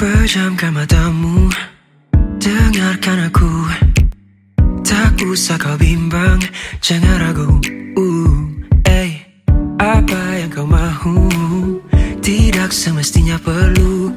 Pejamkan matamu. Dengarkan aku. Tak usah kau bimbang. Jangan ragu. Uh, hey. Apa yang kau mahu? Tidak semestinya perlu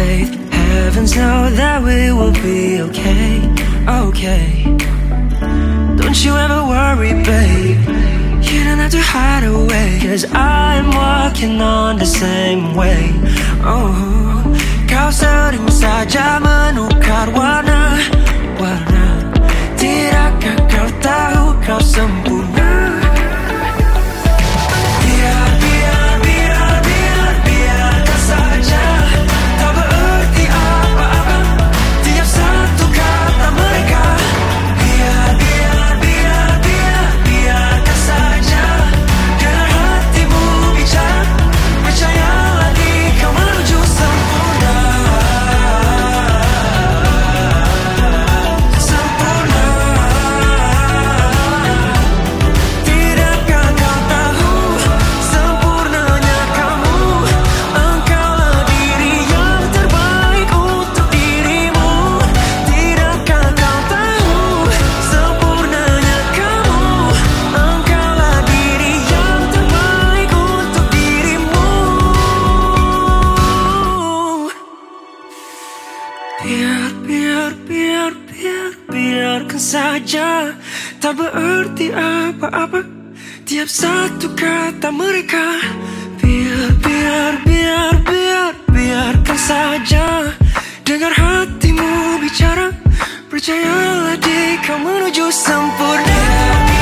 faith. Heavens know that we will be okay, okay. Don't you ever worry, babe. You don't have to hide away. Cause I'm walking on the same way. Oh, kau sering saja menukar warna, warna. Biar, biar, biar, biar, biarkan saja. Tak berarti apa-apa. Tiap satu kata mereka. Biar, biar, biar, biar, biarkan saja. Dengar hatimu bicara. Percayalah di kau menuju sempurna